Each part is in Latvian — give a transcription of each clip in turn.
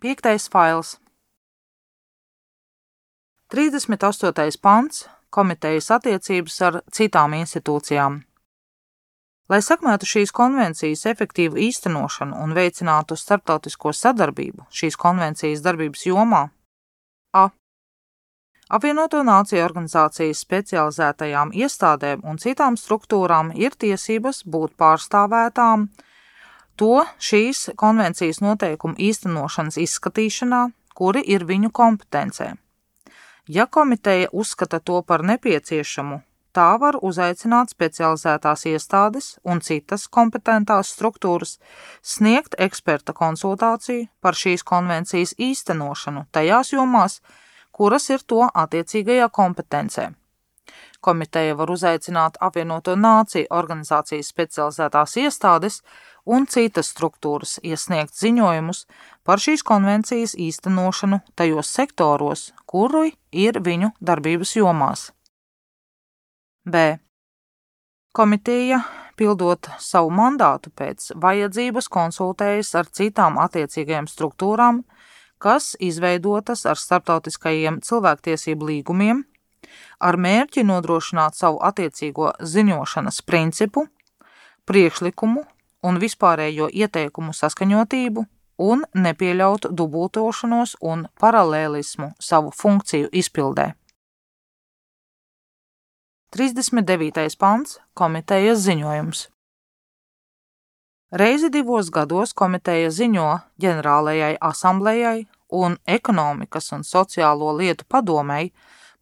Piektais fails. 38. pants - komitejas attiecības ar citām institūcijām. Lai sekmētu šīs konvencijas efektīvu īstenošanu un veicinātu starptautisko sadarbību šīs konvencijas darbības jomā, a. Apvienoto Nāciju organizācijas specializētajām iestādēm un citām struktūrām ir tiesības būt pārstāvētām to šīs konvencijas noteikumu īstenošanas izskatīšanā, kuri ir viņu kompetencē. Ja komiteja uzskata to par nepieciešamu tā var uzaicināt specializētās iestādes un citas kompetentās struktūras sniegt eksperta konsultāciju par šīs konvencijas īstenošanu tajās jomās, kuras ir to attiecīgajā kompetencē. Komiteja var uzaicināt apvienoto nāciju organizācijas specializētās iestādes un citas struktūras iesniegt ziņojumus par šīs konvencijas īstenošanu tajos sektoros, kuri ir viņu darbības jomās. B. Komiteja, pildot savu mandātu pēc vajadzības, konsultējas ar citām attiecīgajām struktūrām, kas izveidotas ar starptautiskajiem cilvēktiesību līgumiem, ar mērķi nodrošināt savu attiecīgo ziņošanas principu, priekšlikumu un vispārējo ieteikumu saskaņotību un nepieļaut dubultošanos un paralēlismu savu funkciju izpildē. 39. pants - komitejas ziņojums. Reizi divos gados komiteja ziņo ģenerālajai asamblējai un ekonomikas un sociālo lietu padomei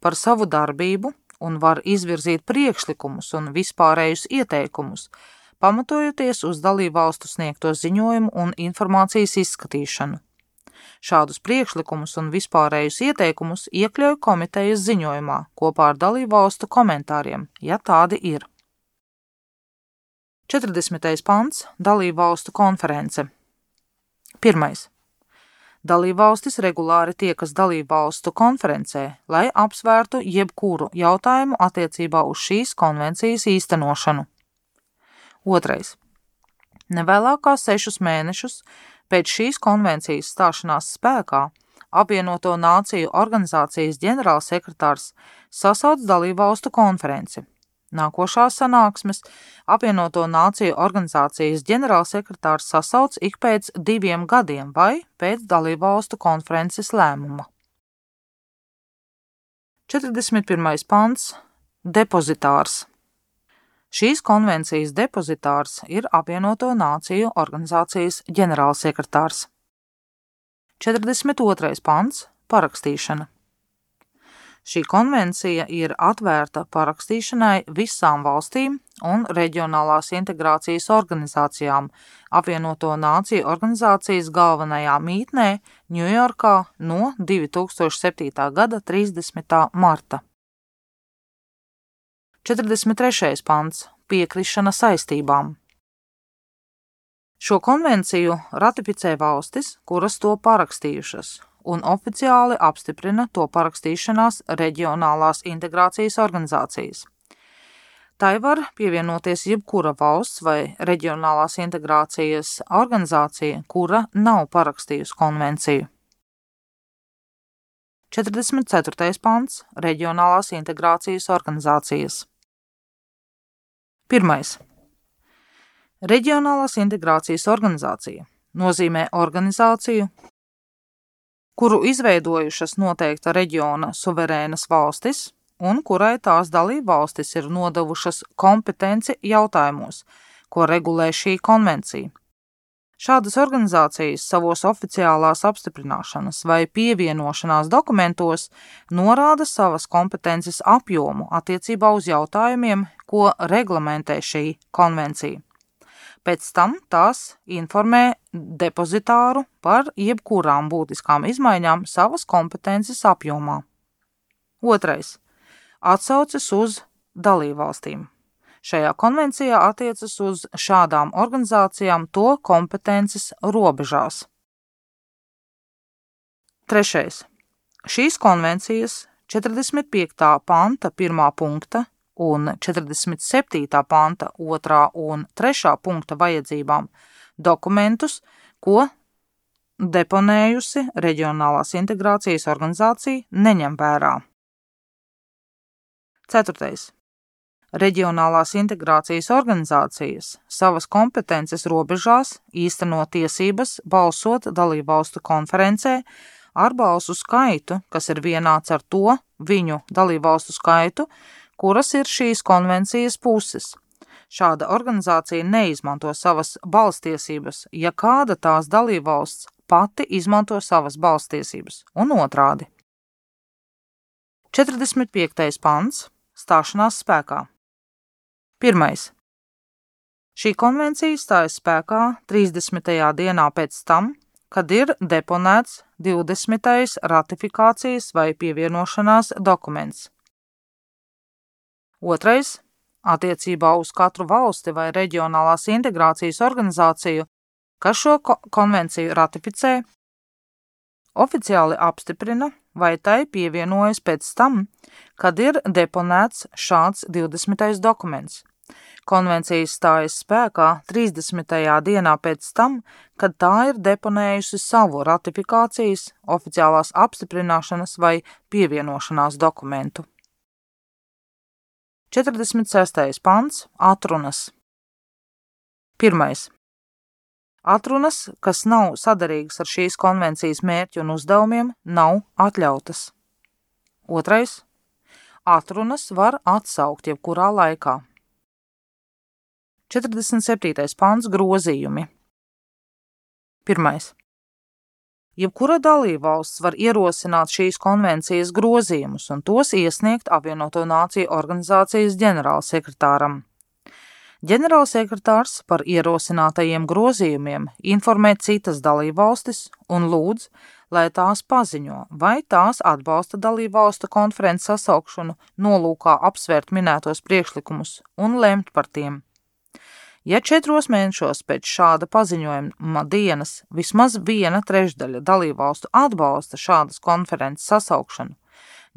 par savu darbību un var izvirzīt priekšlikumus un vispārējus ieteikumus, pamatojoties uz dalībvalstu sniegto ziņojumu un informācijas izskatīšanu. Šādus priekšlikumus un vispārējus ieteikumus iekļauj komitejas ziņojumā kopā ar dalībvalstu komentāriem, ja tādi ir. 40. pants - dalībvalstu konference. 1. Dalībvalstis regulāri tiekas dalībvalstu konferencē, lai apsvērtu jebkuru jautājumu attiecībā uz šīs konvencijas īstenošanu. 2. Nevēlākā sešus mēnešus Pēc šīs konvencijas stāšanās spēkā apvienoto nāciju organizācijas ģenerālsekretārs sasauc dalībvalstu konferenci. Nākošās sanāksmes apvienoto nāciju organizācijas ģenerālsekretārs sasauc ik pēc diviem gadiem vai pēc dalībvalstu konferences lēmuma. 41. pants - depozitārs. Šīs konvencijas depozitārs ir apvienoto nāciju organizācijas ģenerālsekretārs. 42. pants - parakstīšana. Šī konvencija ir atvērta parakstīšanai visām valstīm un reģionālās integrācijas organizācijām apvienoto nāciju organizācijas galvenajā mītnē Ņujorkā no 2007. gada 30. marta. 43. pants - piekrišana saistībām. Šo konvenciju ratificē valstis, kuras to parakstījušas, un oficiāli apstiprina to parakstīšanās reģionālās integrācijas organizācijas. Tai var pievienoties jebkura valsts vai reģionālās integrācijas organizācija, kura nav parakstījusi konvenciju. 44. pants - Reģionālās integrācijas organizācijas. Pirmais. Reģionālās integrācijas organizācija nozīmē organizāciju, kuru izveidojušas noteikta reģiona suverēnas valstis un kurai tās dalība valstis ir nodevušas kompetenci jautājumos, ko regulē šī konvencija. Šādas organizācijas savos oficiālās apstiprināšanas vai pievienošanās dokumentos norāda savas kompetences apjomu attiecībā uz jautājumiem, ko reglamentē šī konvencija. Pēc tam tās informē depozitāru par jebkurām būtiskām izmaiņām savas kompetences apjomā. Otrais - atsauces uz dalībvalstīm. Šajā konvencijā attiecas uz šādām organizācijām to kompetences robežās. Trešais. Šīs konvencijas 45. panta 1. punkta un 47. panta 2. un 3. punkta vajadzībām dokumentus, ko deponējusi reģionālās integrācijas organizācija neņem vērā. Ceturtais. Reģionālās integrācijas organizācijas savas kompetences robežās īsteno tiesības balsot dalībvalstu konferencē ar balsu skaitu, kas ir vienāds ar to viņu dalībvalstu skaitu, kuras ir šīs konvencijas puses. Šāda organizācija neizmanto savas balstiesības, ja kāda tās dalībvalsts pati izmanto savas balstiesības, un otrādi. 45. pants - stāšanās spēkā. Pirmais. Šī konvencija stājas spēkā 30. dienā pēc tam, kad ir deponēts 20. ratifikācijas vai pievienošanās dokuments. Otrais - attiecībā uz katru valsti vai reģionālās integrācijas organizāciju, kas šo ko konvenciju ratificē, oficiāli apstiprina vai tai pievienojas pēc tam, kad ir deponēts šāds 20. dokuments. Konvencija stājas spēkā 30. dienā pēc tam, kad tā ir deponējusi savu ratifikācijas, oficiālās apstiprināšanas vai pievienošanās dokumentu. 46. pants - atrunas. 1. Atrunas, kas nav sadarīgas ar šīs konvencijas mērķu un uzdevumiem, nav atļautas. 2. Atrunas var atsaukt jebkurā laikā. 47. pants grozījumi. 1. Jebkura dalībvalsts var ierosināt šīs konvencijas grozījumus un tos iesniegt apvienoto nāciju organizācijas ģenerālsekretāram. Ģenerālsekretārs par ierosinātajiem grozījumiem informē citas dalībvalstis un lūdz, lai tās paziņo, vai tās atbalsta dalībvalstu konferences sasaukšanu nolūkā apsvērt minētos priekšlikumus un lemt par tiem. Ja četros mēnešos pēc šāda paziņojuma dienas vismaz viena trešdaļa dalībvalstu atbalsta šādas konferences sasaukšanu,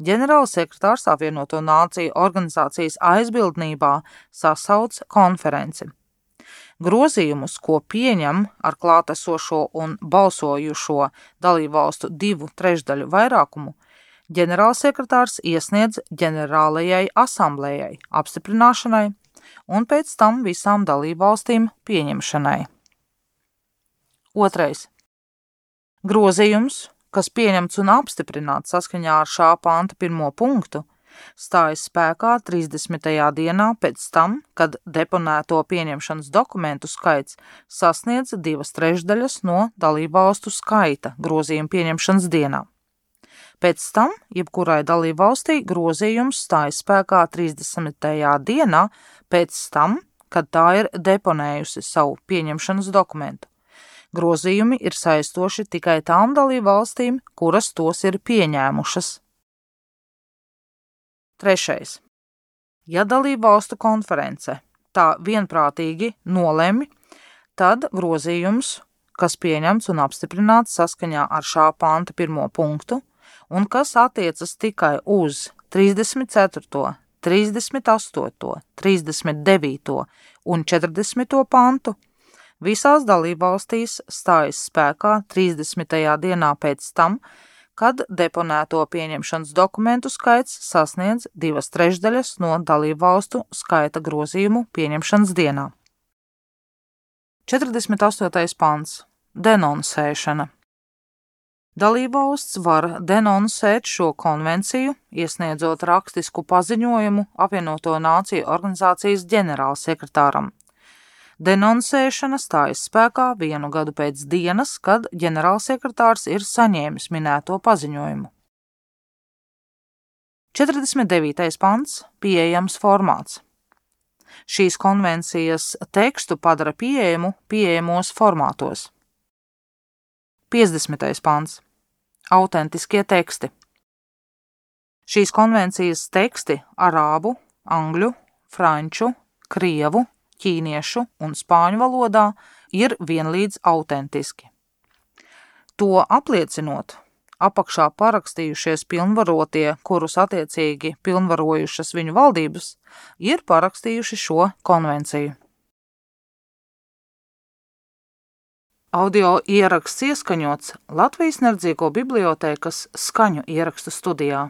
ģenerālsekretārs apvienoto nāciju organizācijas aizbildnībā sasauc konferenci. Grozījumus, ko pieņem ar klātesošo un balsojušo dalībvalstu divu trešdaļu vairākumu, ģenerālsekretārs iesniedz ģenerālajai asamblējai apstiprināšanai un pēc tam visām dalībvalstīm pieņemšanai. Otrais. Grozījums, kas pieņemts un apstiprināts saskaņā ar šā panta pirmo punktu, stājas spēkā 30. dienā pēc tam, kad deponēto pieņemšanas dokumentu skaits sasniedz divas trešdaļas no dalībvalstu skaita grozījuma pieņemšanas dienā. Pēc tam, jebkurai dalībvalstī grozījums stājas spēkā 30. dienā pēc tam, kad tā ir deponējusi savu pieņemšanas dokumentu. Grozījumi ir saistoši tikai tām dalību valstīm, kuras tos ir pieņēmušas. Trešais. Ja dalību valstu konference tā vienprātīgi nolemi, tad grozījums, kas pieņemts un apstiprināts saskaņā ar šā panta pirmo punktu, un kas attiecas tikai uz 34., 38., 39. un 40. pantu, visās dalībvalstīs stājas spēkā 30. dienā pēc tam, kad deponēto pieņemšanas dokumentu skaits sasniedz divas trešdaļas no dalībvalstu skaita grozījumu pieņemšanas dienā. 48. pants - denonsēšana. Dalībvalsts var denonsēt šo konvenciju, iesniedzot rakstisku paziņojumu apvienoto nāciju organizācijas ģenerālsekretāram, Denonsēšana stājas spēkā vienu gadu pēc dienas, kad ģenerālsekretārs ir saņēmis minēto paziņojumu. 49. pants – pieejams formāts. Šīs konvencijas tekstu padara pieejamu pieejamos formātos. 50. pants – autentiskie teksti. Šīs konvencijas teksti arābu, angļu, franču, krievu, ķīniešu un spāņu valodā ir vienlīdz autentiski. To apliecinot, apakšā parakstījušies pilnvarotie, kurus attiecīgi pilnvarojušas viņu valdības, ir parakstījuši šo konvenciju. Audio ieraksts ieskaņots Latvijas Nerdzīgo bibliotēkas skaņu ierakstu studijā.